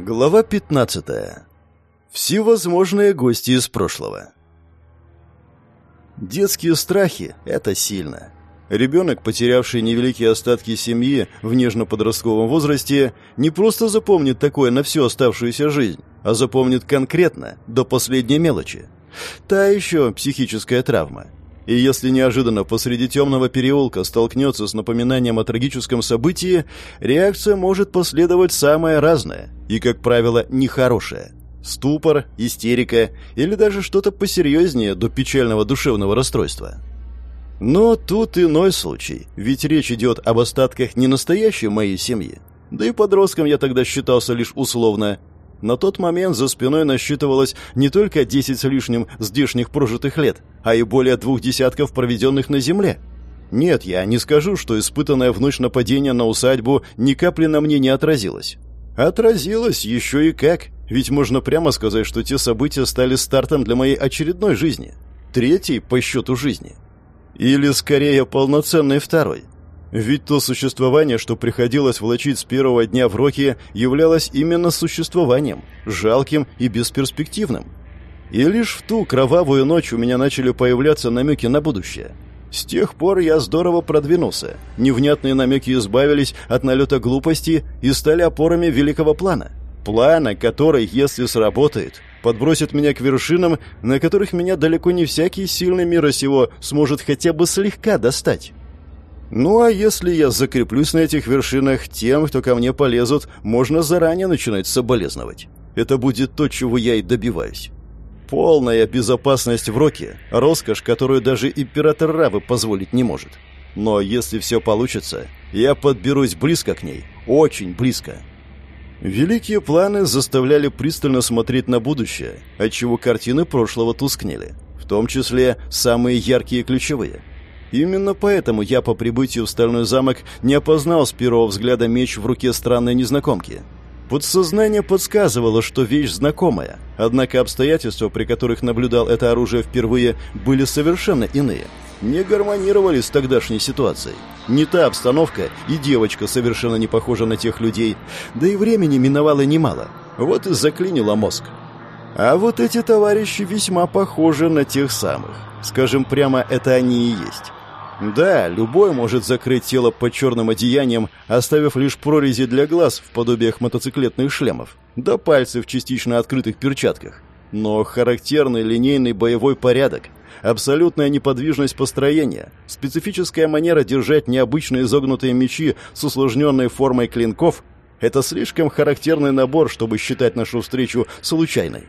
Глава 15. Всевозможные гости из прошлого. Детские страхи – это сильно. Ребенок, потерявший невеликие остатки семьи в нежно-подростковом возрасте, не просто запомнит такое на всю оставшуюся жизнь, а запомнит конкретно, до последней мелочи. Та еще психическая травма – и если неожиданно посреди темного переулка столкнется с напоминанием о трагическом событии, реакция может последовать самая разная и, как правило, нехорошая. Ступор, истерика или даже что-то посерьезнее до печального душевного расстройства. Но тут иной случай, ведь речь идет об остатках не настоящей моей семьи. Да и подростком я тогда считался лишь условно, на тот момент за спиной насчитывалось не только десять с лишним здешних прожитых лет, а и более двух десятков проведенных на земле. Нет, я не скажу, что испытанное в ночь нападение на усадьбу ни капли на мне не отразилось. Отразилось еще и как, ведь можно прямо сказать, что те события стали стартом для моей очередной жизни. Третьей по счету жизни. Или, скорее, полноценной второй – ведь то существование, что приходилось влачить с первого дня в Роке, являлось именно существованием, жалким и бесперспективным. И лишь в ту кровавую ночь у меня начали появляться намеки на будущее. С тех пор я здорово продвинулся. Невнятные намеки избавились от налета глупости и стали опорами великого плана. Плана, который, если сработает, подбросит меня к вершинам, на которых меня далеко не всякий сильный мира сего сможет хотя бы слегка достать. Ну а если я закреплюсь на этих вершинах, тем, кто ко мне полезут, можно заранее начинать соболезновать. Это будет то, чего я и добиваюсь. Полная безопасность в Роке – роскошь, которую даже император Равы позволить не может. Но если все получится, я подберусь близко к ней, очень близко. Великие планы заставляли пристально смотреть на будущее, отчего картины прошлого тускнели, в том числе самые яркие и ключевые – Именно поэтому я по прибытию в Стальной замок не опознал с первого взгляда меч в руке странной незнакомки. Подсознание подсказывало, что вещь знакомая, однако обстоятельства, при которых наблюдал это оружие впервые, были совершенно иные. Не гармонировали с тогдашней ситуацией. Не та обстановка, и девочка совершенно не похожа на тех людей, да и времени миновало немало. Вот и заклинило мозг. А вот эти товарищи весьма похожи на тех самых. Скажем прямо, это они и есть. Да, любой может закрыть тело под черным одеянием, оставив лишь прорези для глаз в подобиях мотоциклетных шлемов, да пальцы в частично открытых перчатках. Но характерный линейный боевой порядок, абсолютная неподвижность построения, специфическая манера держать необычные изогнутые мечи с усложненной формой клинков – это слишком характерный набор, чтобы считать нашу встречу случайной.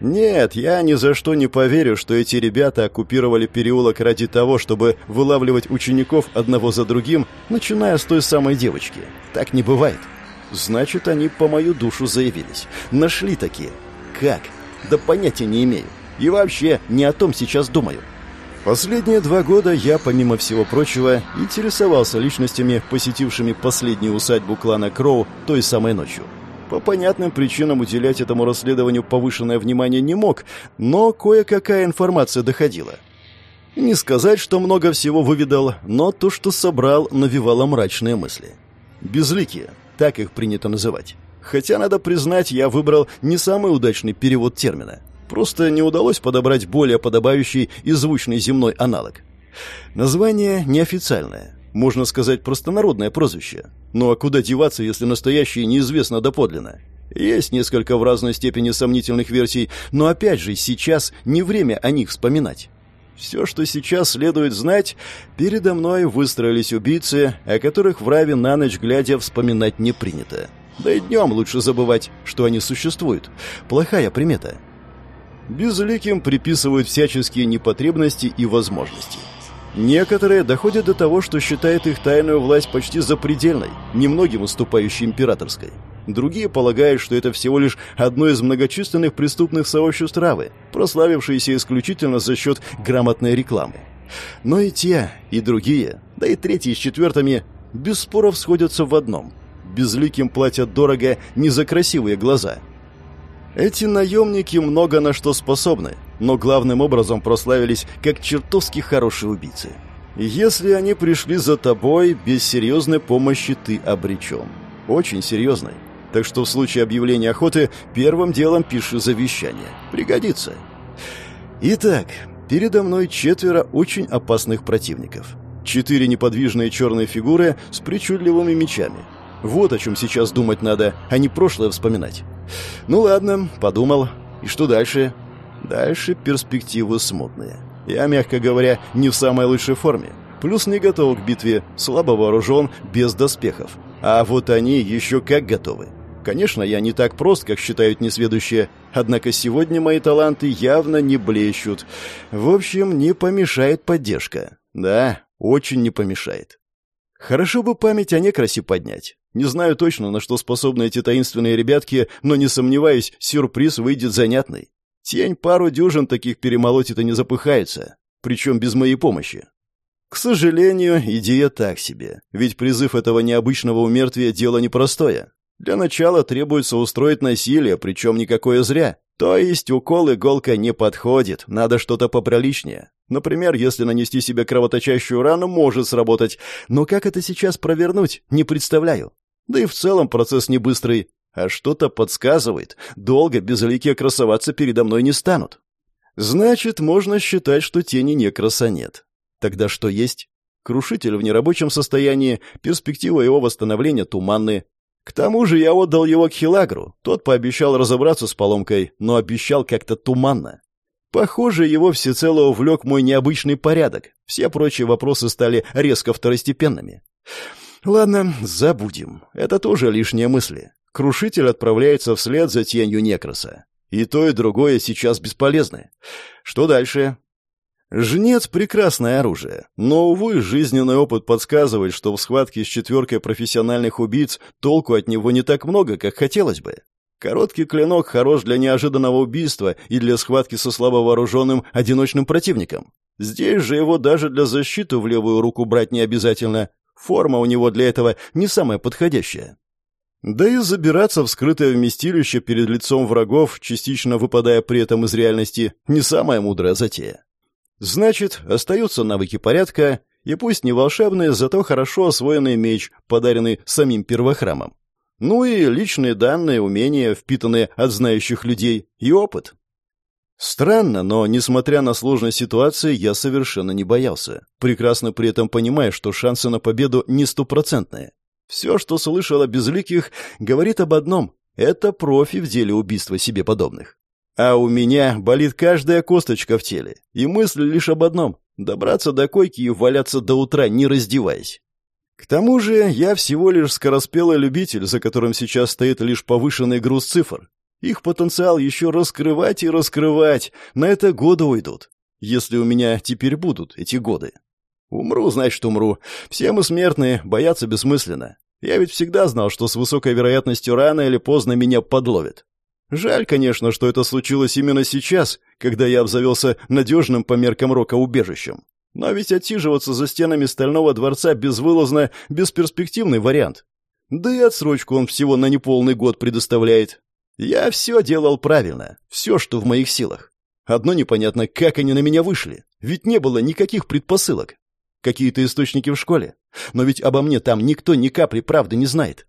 Нет, я ни за что не поверю, что эти ребята оккупировали переулок ради того, чтобы вылавливать учеников одного за другим, начиная с той самой девочки. Так не бывает. Значит, они по мою душу заявились. Нашли такие. Как? Да понятия не имею. И вообще, не о том сейчас думаю. Последние два года я, помимо всего прочего, интересовался личностями, посетившими последнюю усадьбу клана Кроу той самой ночью. По понятным причинам уделять этому расследованию повышенное внимание не мог, но кое-какая информация доходила. Не сказать, что много всего выведал, но то, что собрал, навевало мрачные мысли. Безликие, так их принято называть. Хотя, надо признать, я выбрал не самый удачный перевод термина. Просто не удалось подобрать более подобающий и звучный земной аналог. Название неофициальное, можно сказать, простонародное прозвище. Ну а куда деваться, если настоящее неизвестно доподлинно? Есть несколько в разной степени сомнительных версий, но опять же, сейчас не время о них вспоминать. Все, что сейчас следует знать, передо мной выстроились убийцы, о которых в Раве на ночь глядя вспоминать не принято. Да и днем лучше забывать, что они существуют. Плохая примета. Безликим приписывают всяческие непотребности и возможности. Некоторые доходят до того, что считают их тайную власть почти запредельной, немногим уступающей императорской. Другие полагают, что это всего лишь одно из многочисленных преступных сообществ Равы, прославившиеся исключительно за счет грамотной рекламы. Но и те, и другие, да и третьи с четвертыми, без споров сходятся в одном. Безликим платят дорого не за красивые глаза – эти наемники много на что способны, но главным образом прославились как чертовски хорошие убийцы. Если они пришли за тобой, без серьезной помощи ты обречен. Очень серьезной. так что в случае объявления охоты первым делом пиши завещание. Пригодится. Итак, передо мной четверо очень опасных противников. Четыре неподвижные черные фигуры с причудливыми мечами. Вот о чем сейчас думать надо, а не прошлое вспоминать. Ну ладно, подумал. И что дальше? Дальше перспективы смутные. Я, мягко говоря, не в самой лучшей форме. Плюс не готов к битве, слабо вооружен, без доспехов. А вот они еще как готовы. Конечно, я не так прост, как считают несведущие, однако сегодня мои таланты явно не блещут. В общем, не помешает поддержка. Да, очень не помешает. Хорошо бы память о некрасе поднять. Не знаю точно, на что способны эти таинственные ребятки, но не сомневаюсь, сюрприз выйдет занятный. Тень пару дюжин таких перемолотит и не запыхается, причем без моей помощи. К сожалению, идея так себе, ведь призыв этого необычного умертвия – дело непростое. Для начала требуется устроить насилие, причем никакое зря. То есть укол иголка не подходит, надо что-то поприличнее. Например, если нанести себе кровоточащую рану, может сработать. Но как это сейчас провернуть, не представляю. Да и в целом процесс не быстрый. А что-то подсказывает, долго безликие красоваться передо мной не станут. Значит, можно считать, что тени некраса нет. Тогда что есть? Крушитель в нерабочем состоянии, перспектива его восстановления туманны, к тому же я отдал его к Хилагру. Тот пообещал разобраться с поломкой, но обещал как-то туманно. Похоже, его всецело увлек мой необычный порядок. Все прочие вопросы стали резко второстепенными. Ладно, забудем. Это тоже лишние мысли. Крушитель отправляется вслед за тенью Некроса. И то, и другое сейчас бесполезны. Что дальше? Жнец — прекрасное оружие, но, увы, жизненный опыт подсказывает, что в схватке с четверкой профессиональных убийц толку от него не так много, как хотелось бы. Короткий клинок хорош для неожиданного убийства и для схватки со слабовооруженным одиночным противником. Здесь же его даже для защиты в левую руку брать не обязательно. Форма у него для этого не самая подходящая. Да и забираться в скрытое вместилище перед лицом врагов, частично выпадая при этом из реальности, не самая мудрая затея. Значит, остаются навыки порядка, и пусть не волшебный, зато хорошо освоенный меч, подаренный самим первохрамом. Ну и личные данные, умения, впитанные от знающих людей, и опыт. Странно, но, несмотря на сложность ситуации, я совершенно не боялся, прекрасно при этом понимая, что шансы на победу не стопроцентные. Все, что слышал о безликих, говорит об одном — это профи в деле убийства себе подобных. А у меня болит каждая косточка в теле, и мысль лишь об одном — добраться до койки и валяться до утра, не раздеваясь. К тому же я всего лишь скороспелый любитель, за которым сейчас стоит лишь повышенный груз цифр. Их потенциал еще раскрывать и раскрывать, на это годы уйдут. Если у меня теперь будут эти годы. Умру, значит, умру. Все мы смертные, бояться бессмысленно. Я ведь всегда знал, что с высокой вероятностью рано или поздно меня подловят. Жаль, конечно, что это случилось именно сейчас, когда я обзавелся надежным по меркам рока убежищем. Но ведь отсиживаться за стенами Стального дворца безвылазно бесперспективный вариант. Да и отсрочку он всего на неполный год предоставляет. Я все делал правильно, все, что в моих силах. Одно непонятно, как они на меня вышли, ведь не было никаких предпосылок. Какие-то источники в школе, но ведь обо мне там никто ни капли правды не знает.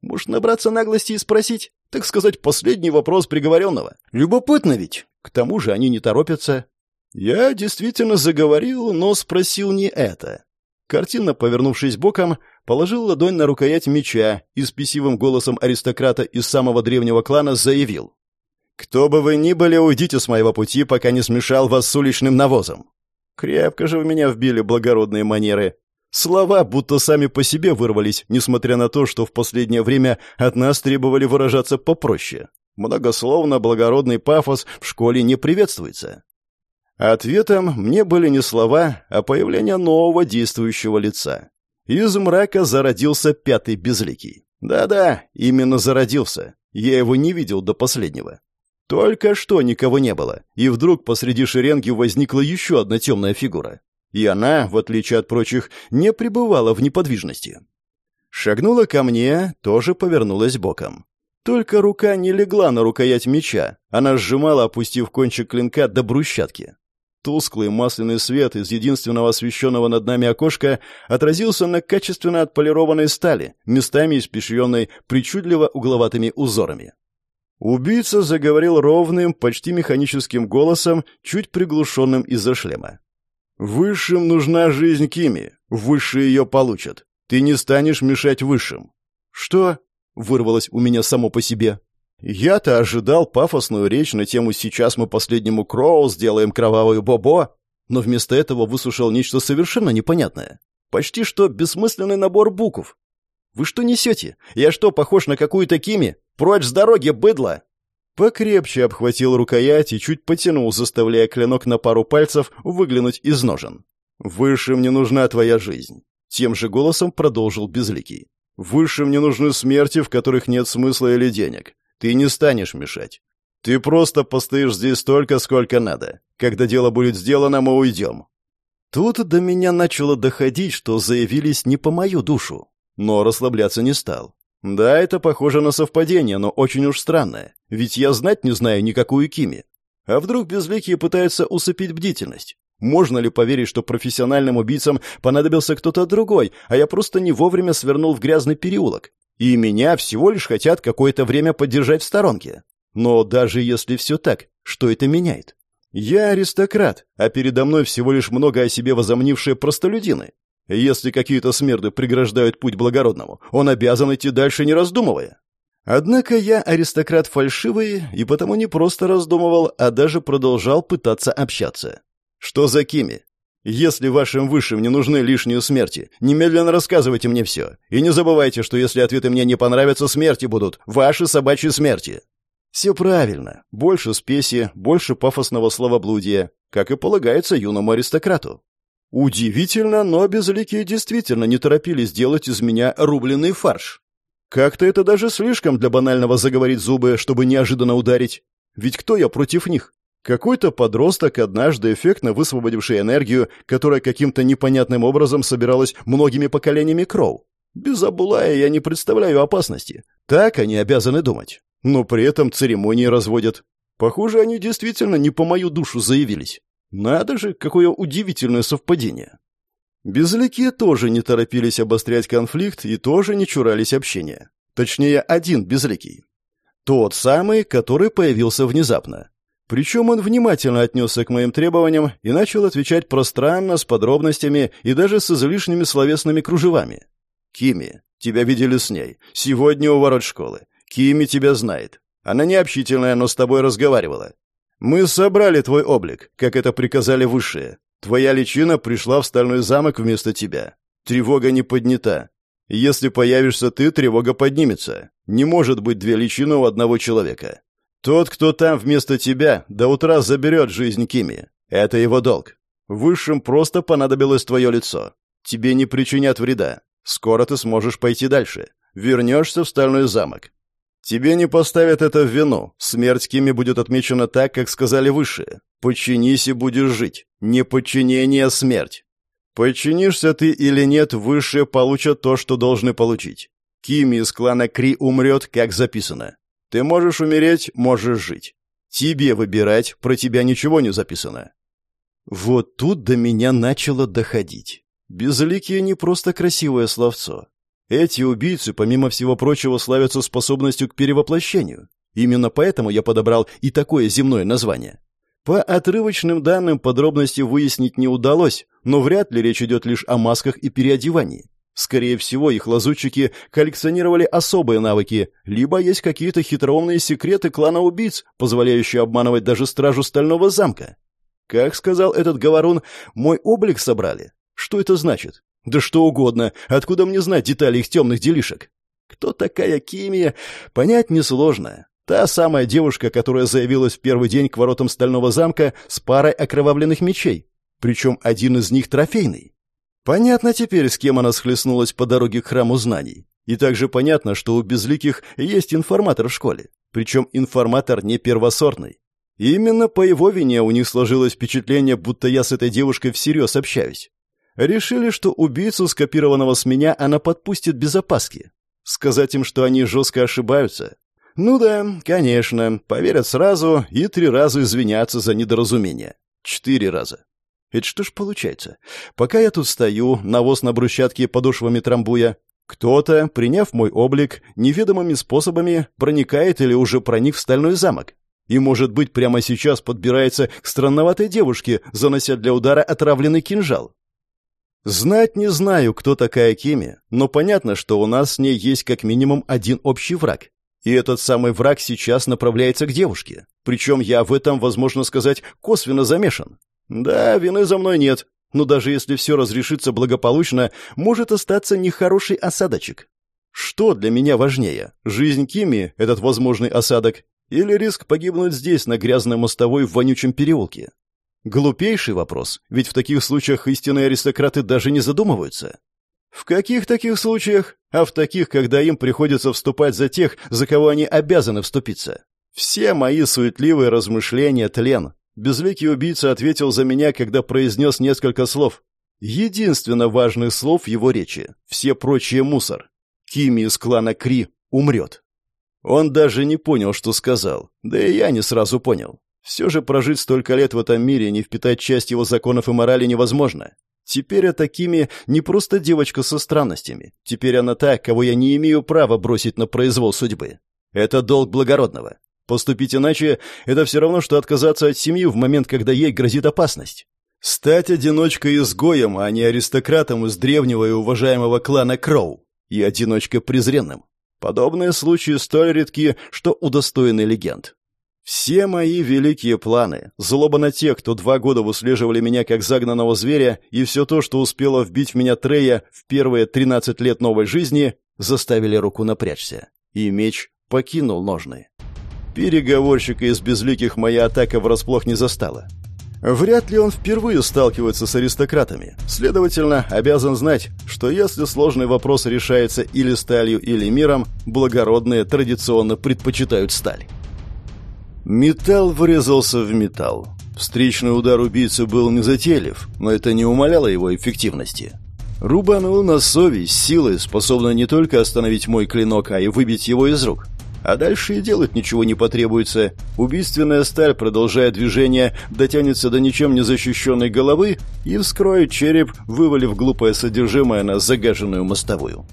Может, набраться наглости и спросить? Так сказать, последний вопрос приговоренного. Любопытно ведь. К тому же они не торопятся. Я действительно заговорил, но спросил не это. Картинно повернувшись боком, положил ладонь на рукоять меча и с писивым голосом аристократа из самого древнего клана заявил. «Кто бы вы ни были, уйдите с моего пути, пока не смешал вас с уличным навозом». Крепко же в меня вбили благородные манеры. Слова будто сами по себе вырвались, несмотря на то, что в последнее время от нас требовали выражаться попроще. Многословно благородный пафос в школе не приветствуется. Ответом мне были не слова, а появление нового действующего лица. Из мрака зародился пятый безликий. Да-да, именно зародился. Я его не видел до последнего. Только что никого не было, и вдруг посреди шеренги возникла еще одна темная фигура. И она, в отличие от прочих, не пребывала в неподвижности. Шагнула ко мне, тоже повернулась боком. Только рука не легла на рукоять меча, она сжимала, опустив кончик клинка до брусчатки. Тусклый масляный свет из единственного освещенного над нами окошка отразился на качественно отполированной стали, местами испещренной причудливо угловатыми узорами. Убийца заговорил ровным, почти механическим голосом, чуть приглушенным из-за шлема. «Высшим нужна жизнь Кими. Высшие ее получат. Ты не станешь мешать высшим». «Что?» — вырвалось у меня само по себе. Я-то ожидал пафосную речь на тему «Сейчас мы последнему Кроу сделаем кровавую бобо», но вместо этого выслушал нечто совершенно непонятное. Почти что бессмысленный набор букв. «Вы что несете? Я что, похож на какую-то Кими? Прочь с дороги, быдло!» Покрепче обхватил рукоять и чуть потянул, заставляя клинок на пару пальцев выглянуть из ножен. «Высшим не нужна твоя жизнь», — тем же голосом продолжил Безликий. «Высшим не нужны смерти, в которых нет смысла или денег. Ты не станешь мешать. Ты просто постоишь здесь столько, сколько надо. Когда дело будет сделано, мы уйдем». Тут до меня начало доходить, что заявились не по мою душу. Но расслабляться не стал. Да, это похоже на совпадение, но очень уж странное. Ведь я знать не знаю никакую Кими. А вдруг безликие пытаются усыпить бдительность? Можно ли поверить, что профессиональным убийцам понадобился кто-то другой, а я просто не вовремя свернул в грязный переулок? И меня всего лишь хотят какое-то время поддержать в сторонке. Но даже если все так, что это меняет? Я аристократ, а передо мной всего лишь много о себе возомнившие простолюдины. Если какие-то смерды преграждают путь благородному, он обязан идти дальше, не раздумывая. Однако я аристократ фальшивый, и потому не просто раздумывал, а даже продолжал пытаться общаться. Что за Кими? Если вашим высшим не нужны лишние смерти, немедленно рассказывайте мне все. И не забывайте, что если ответы мне не понравятся, смерти будут. Ваши собачьи смерти. Все правильно. Больше спеси, больше пафосного словоблудия, как и полагается юному аристократу. Удивительно, но безликие действительно не торопились делать из меня рубленый фарш. Как-то это даже слишком для банального заговорить зубы, чтобы неожиданно ударить. Ведь кто я против них? Какой-то подросток, однажды эффектно высвободивший энергию, которая каким-то непонятным образом собиралась многими поколениями Кроу. Без Абулая я не представляю опасности. Так они обязаны думать. Но при этом церемонии разводят. Похоже, они действительно не по мою душу заявились. Надо же, какое удивительное совпадение. Безликие тоже не торопились обострять конфликт и тоже не чурались общения. Точнее, один безликий. Тот самый, который появился внезапно. Причем он внимательно отнесся к моим требованиям и начал отвечать пространно, с подробностями и даже с излишними словесными кружевами. «Кими, тебя видели с ней. Сегодня у ворот школы. Кими тебя знает. Она не общительная, но с тобой разговаривала. Мы собрали твой облик, как это приказали высшие. Твоя личина пришла в стальной замок вместо тебя. Тревога не поднята. Если появишься ты, тревога поднимется. Не может быть две личины у одного человека. Тот, кто там вместо тебя, до утра заберет жизнь Кими. Это его долг. Высшим просто понадобилось твое лицо. Тебе не причинят вреда. Скоро ты сможешь пойти дальше. Вернешься в стальной замок. Тебе не поставят это в вину. Смерть Кими будет отмечена так, как сказали высшие. Подчинись и будешь жить. Не подчинение, а смерть. Подчинишься ты или нет, высшие получат то, что должны получить. Кими из клана Кри умрет, как записано. Ты можешь умереть, можешь жить. Тебе выбирать, про тебя ничего не записано. Вот тут до меня начало доходить. Безликие не просто красивое словцо. Эти убийцы, помимо всего прочего, славятся способностью к перевоплощению. Именно поэтому я подобрал и такое земное название. По отрывочным данным подробности выяснить не удалось, но вряд ли речь идет лишь о масках и переодевании. Скорее всего, их лазутчики коллекционировали особые навыки, либо есть какие-то хитроумные секреты клана убийц, позволяющие обманывать даже стражу стального замка. Как сказал этот говорун, мой облик собрали. Что это значит? Да что угодно. Откуда мне знать детали их темных делишек? Кто такая Кимия, понять несложно. Та самая девушка, которая заявилась в первый день к воротам Стального замка с парой окровавленных мечей. Причем один из них трофейный. Понятно теперь, с кем она схлестнулась по дороге к храму знаний. И также понятно, что у безликих есть информатор в школе. Причем информатор не первосортный. Именно по его вине у них сложилось впечатление, будто я с этой девушкой всерьез общаюсь. Решили, что убийцу, скопированного с меня, она подпустит без опаски. Сказать им, что они жестко ошибаются? Ну да, конечно, поверят сразу и три раза извиняться за недоразумение. Четыре раза. Это что ж получается? Пока я тут стою, навоз на брусчатке подошвами трамбуя, кто-то, приняв мой облик, неведомыми способами проникает или уже проник в стальной замок. И, может быть, прямо сейчас подбирается к странноватой девушке, занося для удара отравленный кинжал. Знать не знаю, кто такая Кими, но понятно, что у нас с ней есть как минимум один общий враг. И этот самый враг сейчас направляется к девушке. Причем я в этом, возможно сказать, косвенно замешан. Да, вины за мной нет, но даже если все разрешится благополучно, может остаться нехороший осадочек. Что для меня важнее, жизнь Кими, этот возможный осадок, или риск погибнуть здесь, на грязной мостовой в вонючем переулке? Глупейший вопрос, ведь в таких случаях истинные аристократы даже не задумываются. В каких таких случаях? А в таких, когда им приходится вступать за тех, за кого они обязаны вступиться. Все мои суетливые размышления тлен. Безликий убийца ответил за меня, когда произнес несколько слов. Единственно важных слов его речи. Все прочие мусор. Кими из клана Кри умрет. Он даже не понял, что сказал. Да и я не сразу понял. Все же прожить столько лет в этом мире и не впитать часть его законов и морали невозможно. Теперь я такими не просто девочка со странностями. Теперь она та, кого я не имею права бросить на произвол судьбы. Это долг благородного. Поступить иначе — это все равно, что отказаться от семьи в момент, когда ей грозит опасность. Стать одиночкой-изгоем, а не аристократом из древнего и уважаемого клана Кроу. И одиночкой презренным. Подобные случаи столь редки, что удостоены легенд. Все мои великие планы, злоба на тех, кто два года выслеживали меня как загнанного зверя, и все то, что успело вбить в меня Трея в первые тринадцать лет новой жизни, заставили руку напрячься. И меч покинул ножны. Переговорщика из безликих моя атака врасплох не застала. Вряд ли он впервые сталкивается с аристократами. Следовательно, обязан знать, что если сложный вопрос решается или сталью, или миром, благородные традиционно предпочитают сталь. Металл врезался в металл. Встречный удар убийцы был незатейлив, но это не умаляло его эффективности. Рубанул на совесть силой, способной не только остановить мой клинок, а и выбить его из рук. А дальше и делать ничего не потребуется. Убийственная сталь, продолжая движение, дотянется до ничем не защищенной головы и вскроет череп, вывалив глупое содержимое на загаженную мостовую.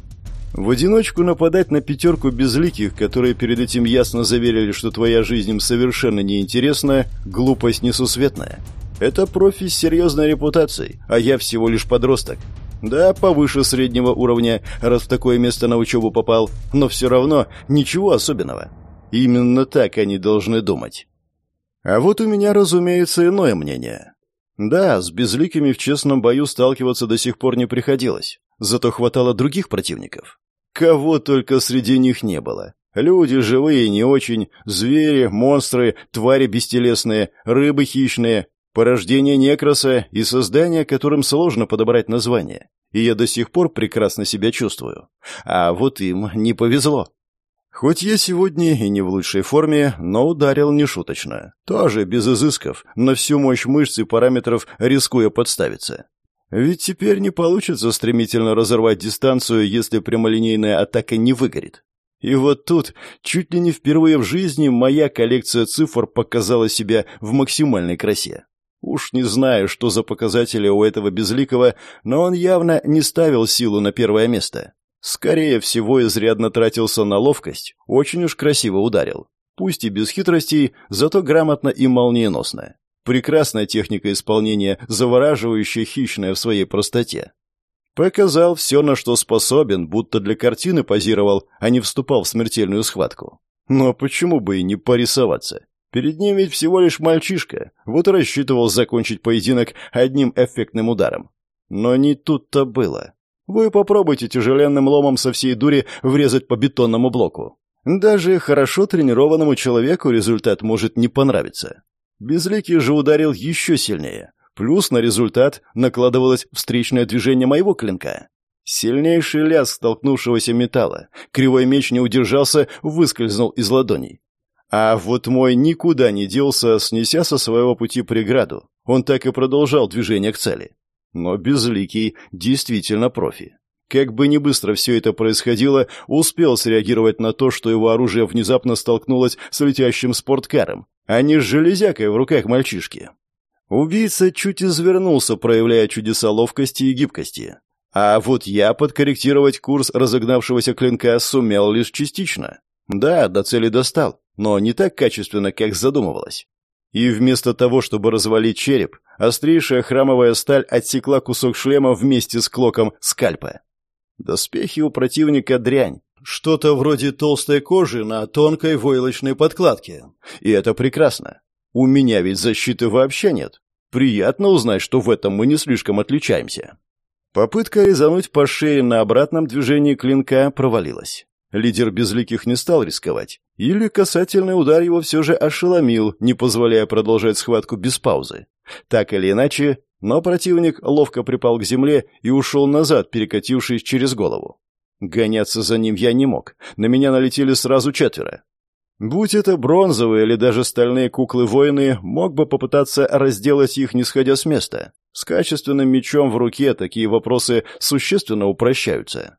В одиночку нападать на пятерку безликих, которые перед этим ясно заверили, что твоя жизнь им совершенно неинтересна, глупость несусветная. Это профи с серьезной репутацией, а я всего лишь подросток. Да, повыше среднего уровня, раз в такое место на учебу попал, но все равно ничего особенного. Именно так они должны думать. А вот у меня, разумеется, иное мнение. Да, с безликими в честном бою сталкиваться до сих пор не приходилось. Зато хватало других противников. Кого только среди них не было. Люди живые не очень, звери, монстры, твари бестелесные, рыбы хищные, порождение некроса и создания, которым сложно подобрать название. И я до сих пор прекрасно себя чувствую. А вот им не повезло. Хоть я сегодня и не в лучшей форме, но ударил нешуточно. Тоже без изысков, на всю мощь мышц и параметров рискуя подставиться. Ведь теперь не получится стремительно разорвать дистанцию, если прямолинейная атака не выгорит. И вот тут, чуть ли не впервые в жизни, моя коллекция цифр показала себя в максимальной красе. Уж не знаю, что за показатели у этого безликого, но он явно не ставил силу на первое место. Скорее всего, изрядно тратился на ловкость, очень уж красиво ударил. Пусть и без хитростей, зато грамотно и молниеносно. Прекрасная техника исполнения, завораживающая хищная в своей простоте. Показал все, на что способен, будто для картины позировал, а не вступал в смертельную схватку. Но почему бы и не порисоваться? Перед ним ведь всего лишь мальчишка, вот и рассчитывал закончить поединок одним эффектным ударом. Но не тут-то было. Вы попробуйте тяжеленным ломом со всей дури врезать по бетонному блоку. Даже хорошо тренированному человеку результат может не понравиться. Безликий же ударил еще сильнее. Плюс на результат накладывалось встречное движение моего клинка. Сильнейший лязг столкнувшегося металла. Кривой меч не удержался, выскользнул из ладоней. А вот мой никуда не делся, снеся со своего пути преграду. Он так и продолжал движение к цели. Но Безликий действительно профи. Как бы ни быстро все это происходило, успел среагировать на то, что его оружие внезапно столкнулось с летящим спорткаром, а не с железякой в руках мальчишки. Убийца чуть извернулся, проявляя чудеса ловкости и гибкости. А вот я подкорректировать курс разогнавшегося клинка сумел лишь частично. Да, до цели достал, но не так качественно, как задумывалось. И вместо того, чтобы развалить череп, острейшая храмовая сталь отсекла кусок шлема вместе с клоком скальпа. Доспехи у противника дрянь. Что-то вроде толстой кожи на тонкой войлочной подкладке. И это прекрасно. У меня ведь защиты вообще нет. Приятно узнать, что в этом мы не слишком отличаемся. Попытка резануть по шее на обратном движении клинка провалилась. Лидер безликих не стал рисковать. Или касательный удар его все же ошеломил, не позволяя продолжать схватку без паузы. Так или иначе, но противник ловко припал к земле и ушел назад, перекатившись через голову. Гоняться за ним я не мог. На меня налетели сразу четверо. Будь это бронзовые или даже стальные куклы-воины, мог бы попытаться разделать их, не сходя с места. С качественным мечом в руке такие вопросы существенно упрощаются.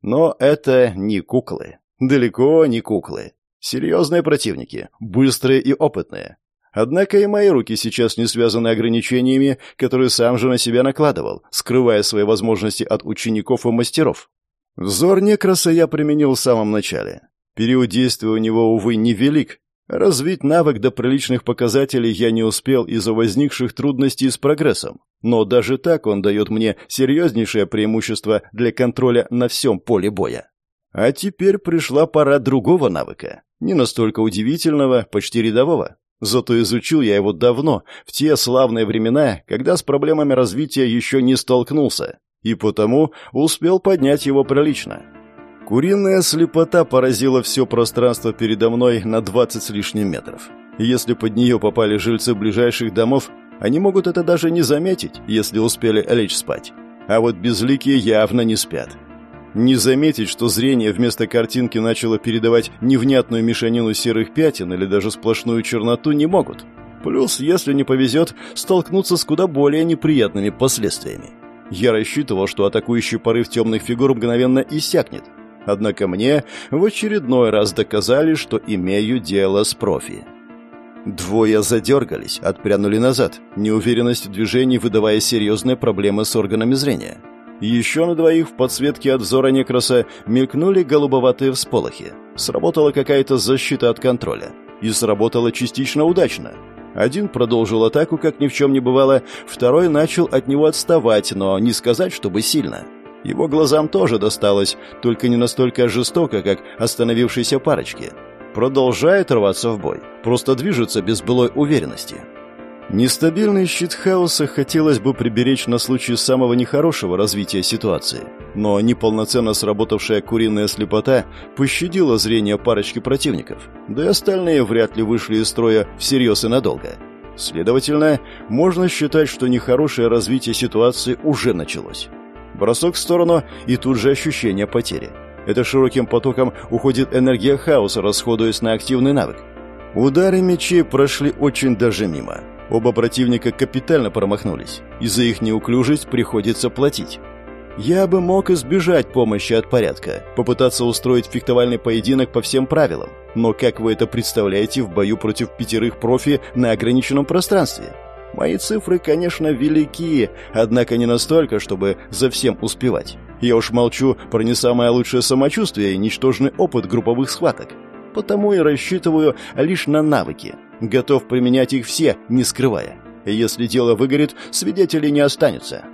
Но это не куклы. Далеко не куклы. Серьезные противники, быстрые и опытные. Однако и мои руки сейчас не связаны ограничениями, которые сам же на себя накладывал, скрывая свои возможности от учеников и мастеров. Взор некраса я применил в самом начале. Период действия у него, увы, невелик. Развить навык до приличных показателей я не успел из-за возникших трудностей с прогрессом. Но даже так он дает мне серьезнейшее преимущество для контроля на всем поле боя. А теперь пришла пора другого навыка. Не настолько удивительного, почти рядового. Зато изучил я его давно, в те славные времена, когда с проблемами развития еще не столкнулся, и потому успел поднять его прилично. Куриная слепота поразила все пространство передо мной на 20 с лишним метров. Если под нее попали жильцы ближайших домов, они могут это даже не заметить, если успели лечь спать. А вот безликие явно не спят. Не заметить, что зрение вместо картинки начало передавать невнятную мешанину серых пятен или даже сплошную черноту не могут. Плюс, если не повезет, столкнуться с куда более неприятными последствиями. Я рассчитывал, что атакующий порыв темных фигур мгновенно иссякнет, Однако мне в очередной раз доказали, что имею дело с профи. Двое задергались, отпрянули назад, неуверенность в движении выдавая серьезные проблемы с органами зрения. Еще на двоих в подсветке от взора некраса мелькнули голубоватые всполохи. Сработала какая-то защита от контроля. И сработала частично удачно. Один продолжил атаку, как ни в чем не бывало, второй начал от него отставать, но не сказать, чтобы сильно. Его глазам тоже досталось, только не настолько жестоко, как остановившейся парочке. Продолжает рваться в бой, просто движется без былой уверенности. Нестабильный щит хаоса хотелось бы приберечь на случай самого нехорошего развития ситуации, но неполноценно сработавшая куриная слепота пощадила зрение парочки противников, да и остальные вряд ли вышли из строя всерьез и надолго. Следовательно, можно считать, что нехорошее развитие ситуации уже началось. Бросок в сторону и тут же ощущение потери. Это широким потоком уходит энергия хаоса, расходуясь на активный навык. Удары мечей прошли очень даже мимо. Оба противника капитально промахнулись. И за их неуклюжесть приходится платить. Я бы мог избежать помощи от порядка, попытаться устроить фехтовальный поединок по всем правилам. Но как вы это представляете в бою против пятерых профи на ограниченном пространстве? Мои цифры, конечно, велики, однако не настолько, чтобы за всем успевать. Я уж молчу про не самое лучшее самочувствие и ничтожный опыт групповых схваток. Потому и рассчитываю лишь на навыки. Готов применять их все, не скрывая. Если дело выгорит, свидетелей не останется.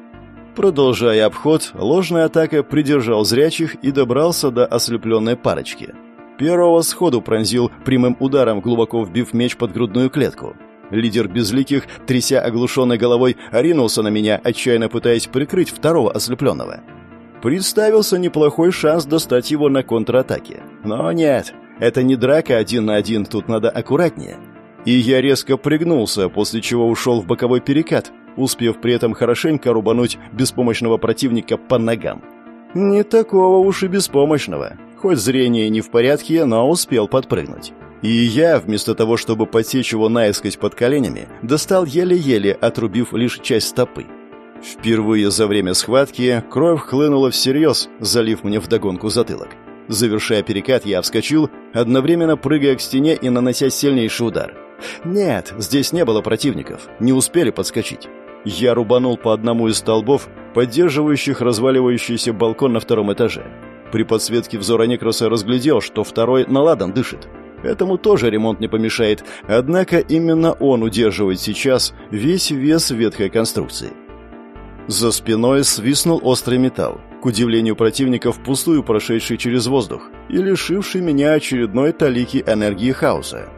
Продолжая обход, ложная атака придержал зрячих и добрался до ослепленной парочки. Первого сходу пронзил прямым ударом, глубоко вбив меч под грудную клетку. Лидер безликих, тряся оглушенной головой, ринулся на меня, отчаянно пытаясь прикрыть второго ослепленного. Представился неплохой шанс достать его на контратаке. Но нет, это не драка один на один, тут надо аккуратнее. И я резко пригнулся, после чего ушел в боковой перекат, успев при этом хорошенько рубануть беспомощного противника по ногам. Не такого уж и беспомощного. Хоть зрение не в порядке, но успел подпрыгнуть. И я, вместо того, чтобы подсечь его наискось под коленями, достал еле-еле, отрубив лишь часть стопы. Впервые за время схватки кровь хлынула всерьез, залив мне вдогонку затылок. Завершая перекат, я вскочил, одновременно прыгая к стене и нанося сильнейший удар. Нет, здесь не было противников, не успели подскочить. Я рубанул по одному из столбов, поддерживающих разваливающийся балкон на втором этаже. При подсветке взора Некроса разглядел, что второй наладан дышит. Этому тоже ремонт не помешает, однако именно он удерживает сейчас весь вес ветхой конструкции. За спиной свистнул острый металл, к удивлению противников, пустую прошедший через воздух и лишивший меня очередной талики энергии хаоса.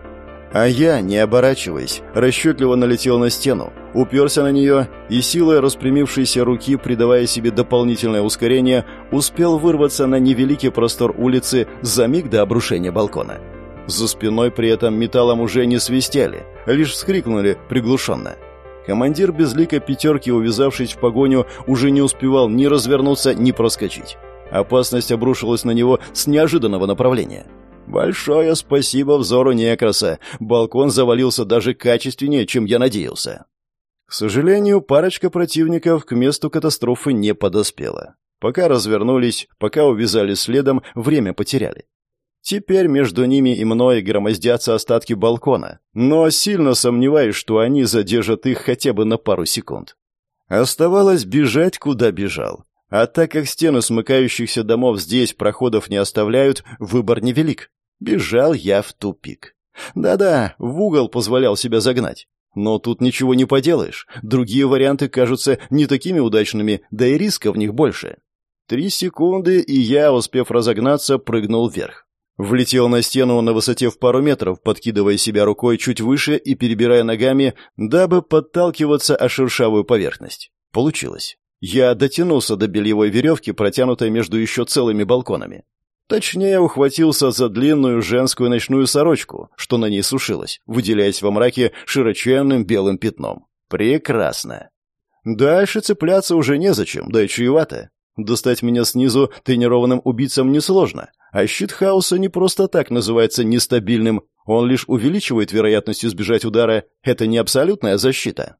А я, не оборачиваясь, расчетливо налетел на стену, уперся на нее и силой распрямившейся руки, придавая себе дополнительное ускорение, успел вырваться на невеликий простор улицы за миг до обрушения балкона. За спиной при этом металлом уже не свистели, лишь вскрикнули приглушенно. Командир безликой пятерки, увязавшись в погоню, уже не успевал ни развернуться, ни проскочить. Опасность обрушилась на него с неожиданного направления – Большое спасибо взору некраса. Балкон завалился даже качественнее, чем я надеялся. К сожалению, парочка противников к месту катастрофы не подоспела. Пока развернулись, пока увязали следом, время потеряли. Теперь между ними и мной громоздятся остатки балкона, но сильно сомневаюсь, что они задержат их хотя бы на пару секунд. Оставалось бежать, куда бежал. А так как стены смыкающихся домов здесь проходов не оставляют, выбор невелик. Бежал я в тупик. Да-да, в угол позволял себя загнать. Но тут ничего не поделаешь. Другие варианты кажутся не такими удачными, да и риска в них больше. Три секунды, и я, успев разогнаться, прыгнул вверх. Влетел на стену на высоте в пару метров, подкидывая себя рукой чуть выше и перебирая ногами, дабы подталкиваться о шершавую поверхность. Получилось. Я дотянулся до бельевой веревки, протянутой между еще целыми балконами. Точнее, ухватился за длинную женскую ночную сорочку, что на ней сушилась, выделяясь во мраке широченным белым пятном. Прекрасно. Дальше цепляться уже незачем, да и чревато. Достать меня снизу тренированным убийцам несложно, а щит хаоса не просто так называется нестабильным, он лишь увеличивает вероятность избежать удара, это не абсолютная защита.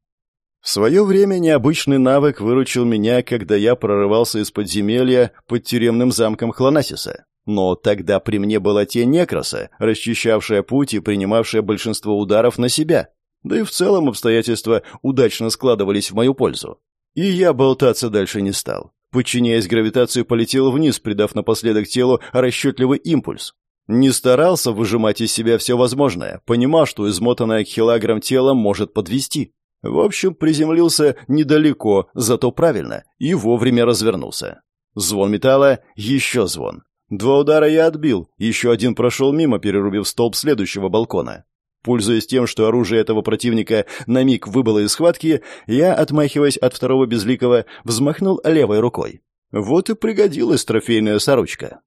В свое время необычный навык выручил меня, когда я прорывался из подземелья под тюремным замком Хлонасиса. Но тогда при мне была тень Некроса, расчищавшая путь и принимавшая большинство ударов на себя. Да и в целом обстоятельства удачно складывались в мою пользу. И я болтаться дальше не стал. Подчиняясь гравитации, полетел вниз, придав напоследок телу расчетливый импульс. Не старался выжимать из себя все возможное, понимал, что измотанное килограмм тело может подвести. В общем, приземлился недалеко, зато правильно, и вовремя развернулся. Звон металла, еще звон. Два удара я отбил, еще один прошел мимо, перерубив столб следующего балкона. Пользуясь тем, что оружие этого противника на миг выбыло из схватки, я, отмахиваясь от второго безликого, взмахнул левой рукой. Вот и пригодилась трофейная сорочка.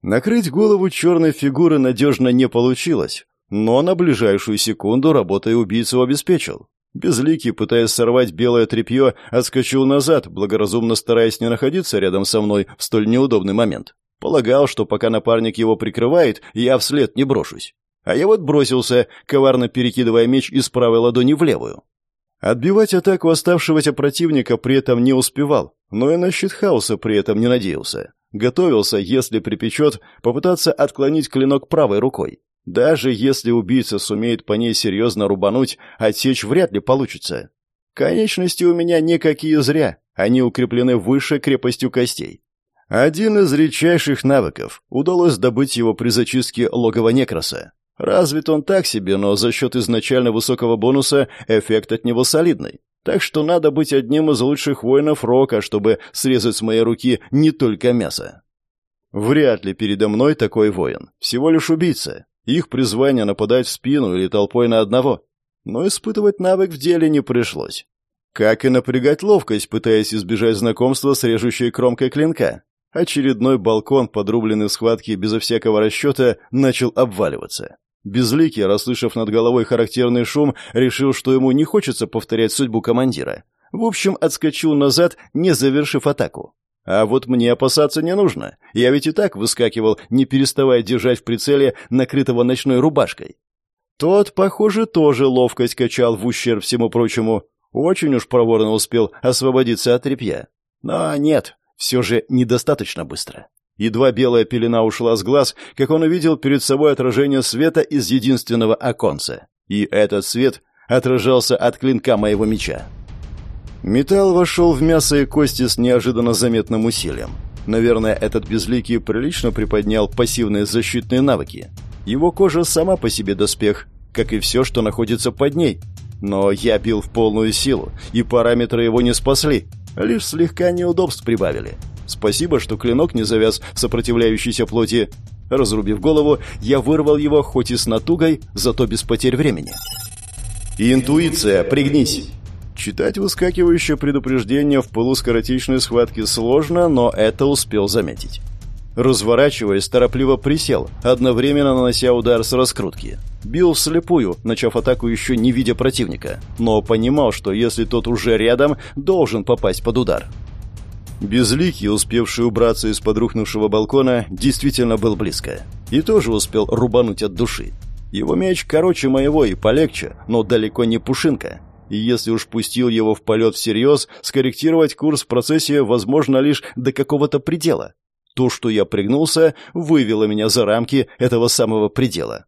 Накрыть голову черной фигуры надежно не получилось, но на ближайшую секунду работой убийцу обеспечил. Безликий, пытаясь сорвать белое тряпье, отскочил назад, благоразумно стараясь не находиться рядом со мной в столь неудобный момент. Полагал, что пока напарник его прикрывает, я вслед не брошусь. А я вот бросился, коварно перекидывая меч из правой ладони в левую. Отбивать атаку оставшегося противника при этом не успевал, но и на щит хаоса при этом не надеялся. Готовился, если припечет, попытаться отклонить клинок правой рукой. Даже если убийца сумеет по ней серьезно рубануть, отсечь вряд ли получится. Конечности у меня никакие зря, они укреплены выше крепостью костей. Один из редчайших навыков. Удалось добыть его при зачистке логова Некроса. Развит он так себе, но за счет изначально высокого бонуса эффект от него солидный. Так что надо быть одним из лучших воинов Рока, чтобы срезать с моей руки не только мясо. Вряд ли передо мной такой воин. Всего лишь убийца. Их призвание нападать в спину или толпой на одного. Но испытывать навык в деле не пришлось. Как и напрягать ловкость, пытаясь избежать знакомства с режущей кромкой клинка. Очередной балкон, подрубленный в схватке безо всякого расчета, начал обваливаться. Безликий, расслышав над головой характерный шум, решил, что ему не хочется повторять судьбу командира. В общем, отскочил назад, не завершив атаку. А вот мне опасаться не нужно. Я ведь и так выскакивал, не переставая держать в прицеле накрытого ночной рубашкой. Тот, похоже, тоже ловкость качал в ущерб всему прочему. Очень уж проворно успел освободиться от тряпья. Но нет, все же недостаточно быстро. Едва белая пелена ушла с глаз, как он увидел перед собой отражение света из единственного оконца. И этот свет отражался от клинка моего меча. Металл вошел в мясо и кости с неожиданно заметным усилием. Наверное, этот безликий прилично приподнял пассивные защитные навыки. Его кожа сама по себе доспех, как и все, что находится под ней. Но я бил в полную силу, и параметры его не спасли, лишь слегка неудобств прибавили. Спасибо, что клинок не завяз сопротивляющейся плоти. Разрубив голову, я вырвал его хоть и с натугой, зато без потерь времени. «Интуиция, пригнись!» Читать выскакивающее предупреждение в полускоротечной схватке сложно, но это успел заметить. Разворачиваясь, торопливо присел, одновременно нанося удар с раскрутки. Бил вслепую, начав атаку еще не видя противника, но понимал, что если тот уже рядом, должен попасть под удар. Безликий, успевший убраться из подрухнувшего балкона, действительно был близко. И тоже успел рубануть от души. Его меч короче моего и полегче, но далеко не пушинка. И если уж пустил его в полет всерьез, скорректировать курс в процессе возможно лишь до какого-то предела. То, что я пригнулся, вывело меня за рамки этого самого предела.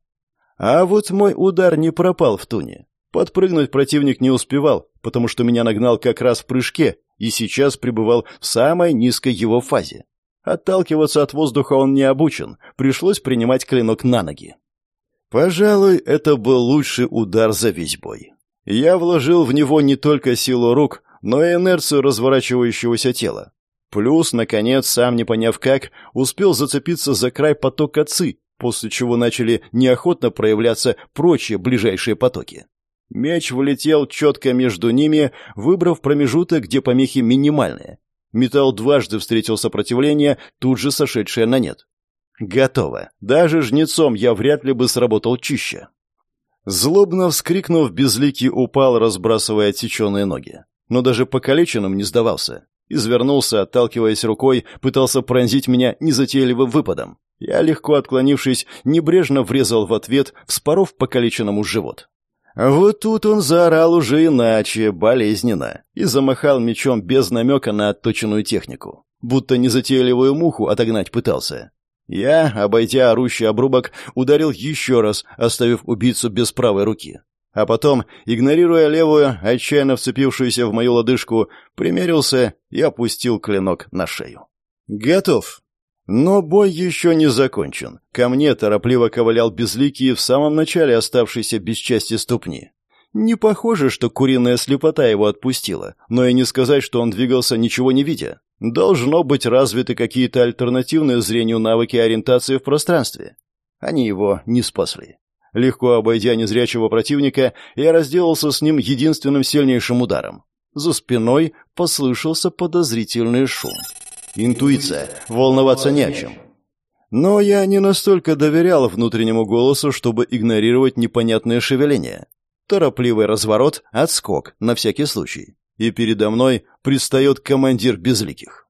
А вот мой удар не пропал в туне. Подпрыгнуть противник не успевал, потому что меня нагнал как раз в прыжке и сейчас пребывал в самой низкой его фазе. Отталкиваться от воздуха он не обучен, пришлось принимать клинок на ноги. Пожалуй, это был лучший удар за весь бой. Я вложил в него не только силу рук, но и инерцию разворачивающегося тела. Плюс, наконец, сам не поняв как, успел зацепиться за край потока ЦИ, после чего начали неохотно проявляться прочие ближайшие потоки. Меч влетел четко между ними, выбрав промежуток, где помехи минимальные. Металл дважды встретил сопротивление, тут же сошедшее на нет. Готово. Даже жнецом я вряд ли бы сработал чище. Злобно вскрикнув, безликий упал, разбрасывая отсеченные ноги. Но даже покалеченным не сдавался. Извернулся, отталкиваясь рукой, пытался пронзить меня незатейливым выпадом. Я, легко отклонившись, небрежно врезал в ответ, вспоров покалеченному живот. Вот тут он заорал уже иначе, болезненно, и замахал мечом без намека на отточенную технику. Будто незатейливую муху отогнать пытался. Я, обойдя орущий обрубок, ударил еще раз, оставив убийцу без правой руки. А потом, игнорируя левую, отчаянно вцепившуюся в мою лодыжку, примерился и опустил клинок на шею. «Готов!» Но бой еще не закончен. Ко мне торопливо ковылял безликий в самом начале оставшийся без части ступни. Не похоже, что куриная слепота его отпустила, но и не сказать, что он двигался ничего не видя. Должно быть развиты какие-то альтернативные зрению навыки ориентации в пространстве. Они его не спасли. Легко обойдя незрячего противника, я разделался с ним единственным сильнейшим ударом. За спиной послышался подозрительный шум. Интуиция. Волноваться не о чем. Но я не настолько доверял внутреннему голосу, чтобы игнорировать непонятное шевеление. Торопливый разворот, отскок, на всякий случай и передо мной пристает командир безликих.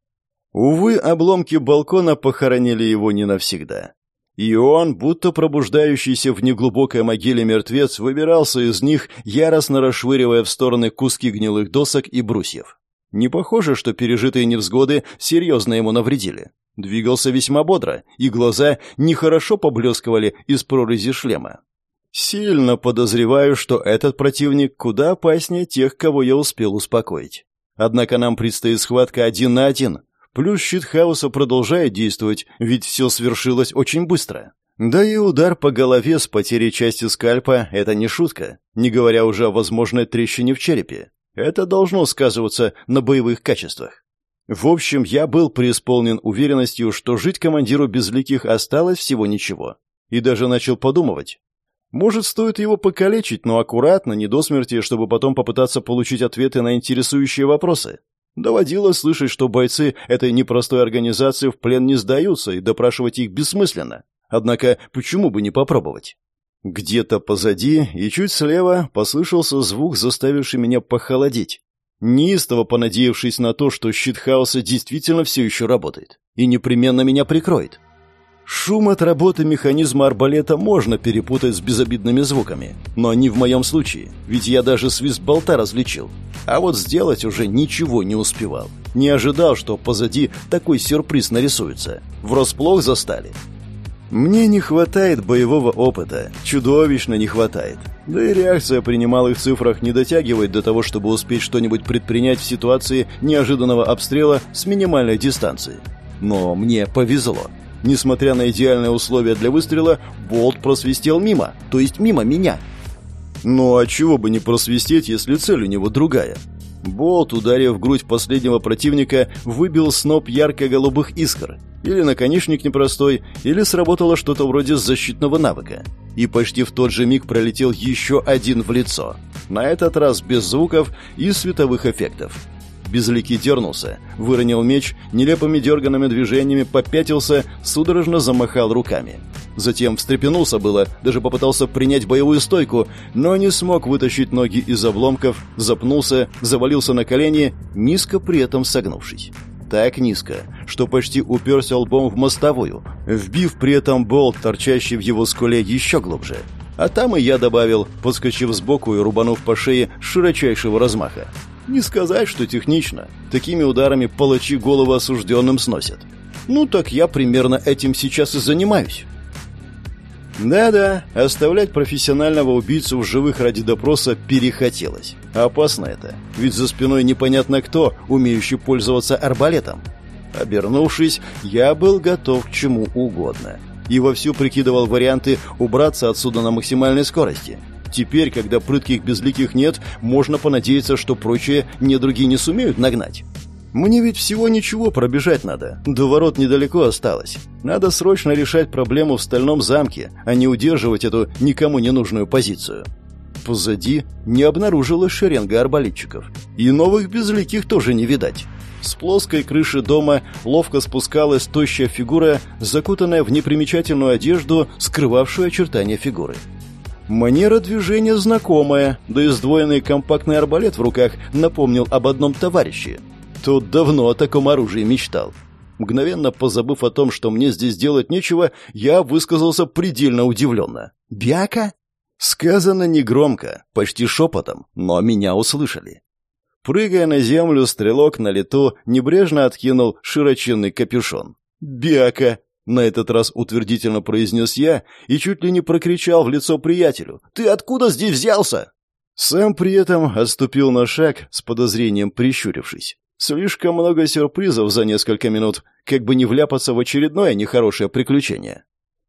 Увы, обломки балкона похоронили его не навсегда. И он, будто пробуждающийся в неглубокой могиле мертвец, выбирался из них, яростно расшвыривая в стороны куски гнилых досок и брусьев. Не похоже, что пережитые невзгоды серьезно ему навредили. Двигался весьма бодро, и глаза нехорошо поблескивали из прорези шлема. Сильно подозреваю, что этот противник куда опаснее тех, кого я успел успокоить. Однако нам предстоит схватка один на один. Плюс щит хаоса продолжает действовать, ведь все свершилось очень быстро. Да и удар по голове с потерей части скальпа – это не шутка, не говоря уже о возможной трещине в черепе. Это должно сказываться на боевых качествах. В общем, я был преисполнен уверенностью, что жить командиру безликих осталось всего ничего. И даже начал подумывать, может, стоит его покалечить, но аккуратно, не до смерти, чтобы потом попытаться получить ответы на интересующие вопросы. Доводилось слышать, что бойцы этой непростой организации в плен не сдаются, и допрашивать их бессмысленно. Однако, почему бы не попробовать? Где-то позади и чуть слева послышался звук, заставивший меня похолодеть. Неистово понадеявшись на то, что щит хаоса действительно все еще работает и непременно меня прикроет. Шум от работы механизма арбалета можно перепутать с безобидными звуками, но не в моем случае, ведь я даже свист болта различил. А вот сделать уже ничего не успевал. Не ожидал, что позади такой сюрприз нарисуется. Врасплох застали. Мне не хватает боевого опыта, чудовищно не хватает. Да и реакция при немалых цифрах не дотягивает до того, чтобы успеть что-нибудь предпринять в ситуации неожиданного обстрела с минимальной дистанции. Но мне повезло. Несмотря на идеальные условия для выстрела, болт просвистел мимо, то есть мимо меня. Ну а чего бы не просвистеть, если цель у него другая? Болт, ударив в грудь последнего противника, выбил сноп ярко-голубых искр. Или наконечник непростой, или сработало что-то вроде защитного навыка. И почти в тот же миг пролетел еще один в лицо. На этот раз без звуков и световых эффектов. Безликий дернулся, выронил меч, нелепыми дерганными движениями попятился, судорожно замахал руками. Затем встрепенулся было, даже попытался принять боевую стойку, но не смог вытащить ноги из обломков, запнулся, завалился на колени, низко при этом согнувшись. Так низко, что почти уперся лбом в мостовую, вбив при этом болт, торчащий в его скуле еще глубже. А там и я добавил, подскочив сбоку и рубанув по шее широчайшего размаха. Не сказать, что технично. Такими ударами палачи голову осужденным сносят. Ну так я примерно этим сейчас и занимаюсь. Да-да, оставлять профессионального убийцу в живых ради допроса перехотелось. Опасно это, ведь за спиной непонятно кто, умеющий пользоваться арбалетом. Обернувшись, я был готов к чему угодно. И вовсю прикидывал варианты убраться отсюда на максимальной скорости – Теперь, когда прытких безликих нет, можно понадеяться, что прочие недруги не сумеют нагнать. Мне ведь всего ничего пробежать надо. До ворот недалеко осталось. Надо срочно решать проблему в стальном замке, а не удерживать эту никому не нужную позицию. Позади не обнаружилась шеренга арбалетчиков. И новых безликих тоже не видать. С плоской крыши дома ловко спускалась тощая фигура, закутанная в непримечательную одежду, скрывавшую очертания фигуры. Манера движения знакомая, да и сдвоенный компактный арбалет в руках напомнил об одном товарище. Тот давно о таком оружии мечтал. Мгновенно позабыв о том, что мне здесь делать нечего, я высказался предельно удивленно. «Бяка?» Сказано негромко, почти шепотом, но меня услышали. Прыгая на землю, стрелок на лету небрежно откинул широченный капюшон. «Бяка!» На этот раз утвердительно произнес я и чуть ли не прокричал в лицо приятелю. «Ты откуда здесь взялся?» Сам при этом отступил на шаг, с подозрением прищурившись. Слишком много сюрпризов за несколько минут, как бы не вляпаться в очередное нехорошее приключение.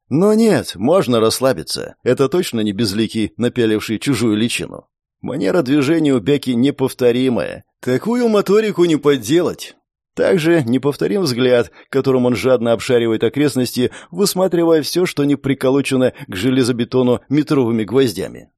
Но нет, можно расслабиться. Это точно не безликий, напяливший чужую личину. Манера движения у Бяки неповторимая. Такую моторику не подделать. Также неповторим взгляд, которым он жадно обшаривает окрестности, высматривая все, что не приколочено к железобетону метровыми гвоздями.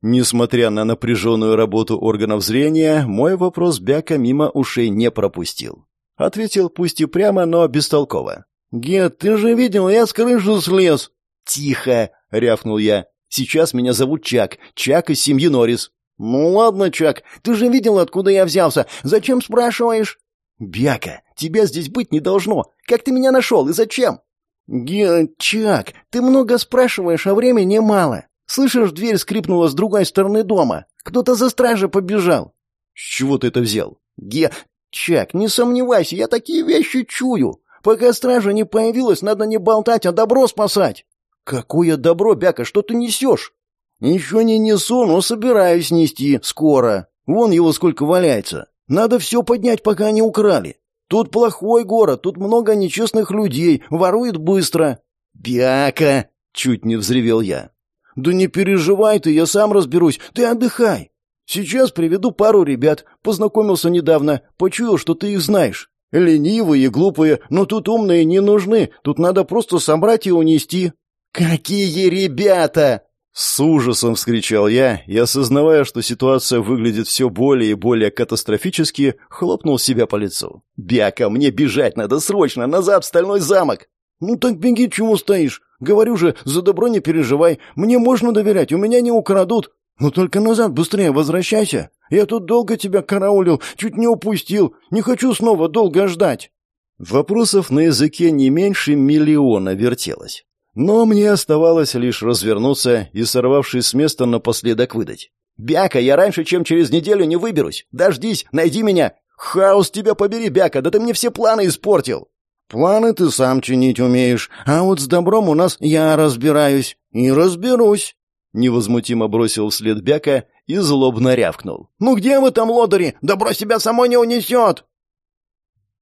Несмотря на напряженную работу органов зрения, мой вопрос Бяка мимо ушей не пропустил. Ответил пусть и прямо, но бестолково. «Гет, ты же видел, я с крыши слез!» «Тихо!» — рявкнул я. «Сейчас меня зовут Чак. Чак из семьи Норрис». «Ну ладно, Чак, ты же видел, откуда я взялся. Зачем спрашиваешь?» «Бяка, тебя здесь быть не должно. Как ты меня нашел и зачем?» «Чак, ты много спрашиваешь, а времени мало. Слышишь, дверь скрипнула с другой стороны дома. Кто-то за стражей побежал». «С чего ты это взял?» «Ге... Чак, не сомневайся, я такие вещи чую. Пока стража не появилась, надо не болтать, а добро спасать». «Какое добро, Бяка, что ты несешь?» «Ничего не несу, но собираюсь нести скоро. Вон его сколько валяется. Надо все поднять, пока не украли. Тут плохой город, тут много нечестных людей, воруют быстро». «Бяка!» — чуть не взревел я. «Да не переживай ты, я сам разберусь, ты отдыхай. Сейчас приведу пару ребят, познакомился недавно, почуял, что ты их знаешь. Ленивые и глупые, но тут умные не нужны, тут надо просто собрать и унести». «Какие ребята!» С ужасом вскричал я и, осознавая, что ситуация выглядит все более и более катастрофически, хлопнул себя по лицу. «Бяка, мне бежать надо срочно, назад в стальной замок!» «Ну так беги, чему стоишь? Говорю же, за добро не переживай, мне можно доверять, у меня не украдут. Ну только назад быстрее возвращайся. Я тут долго тебя караулил, чуть не упустил, не хочу снова долго ждать». Вопросов на языке не меньше миллиона вертелось. Но мне оставалось лишь развернуться и, сорвавшись с места, напоследок выдать. «Бяка, я раньше, чем через неделю не выберусь. Дождись, найди меня. Хаос тебя побери, Бяка, да ты мне все планы испортил». «Планы ты сам чинить умеешь, а вот с добром у нас я разбираюсь. И разберусь». Невозмутимо бросил вслед Бяка и злобно рявкнул. «Ну где вы там, лодыри? Добро себя само не унесет!»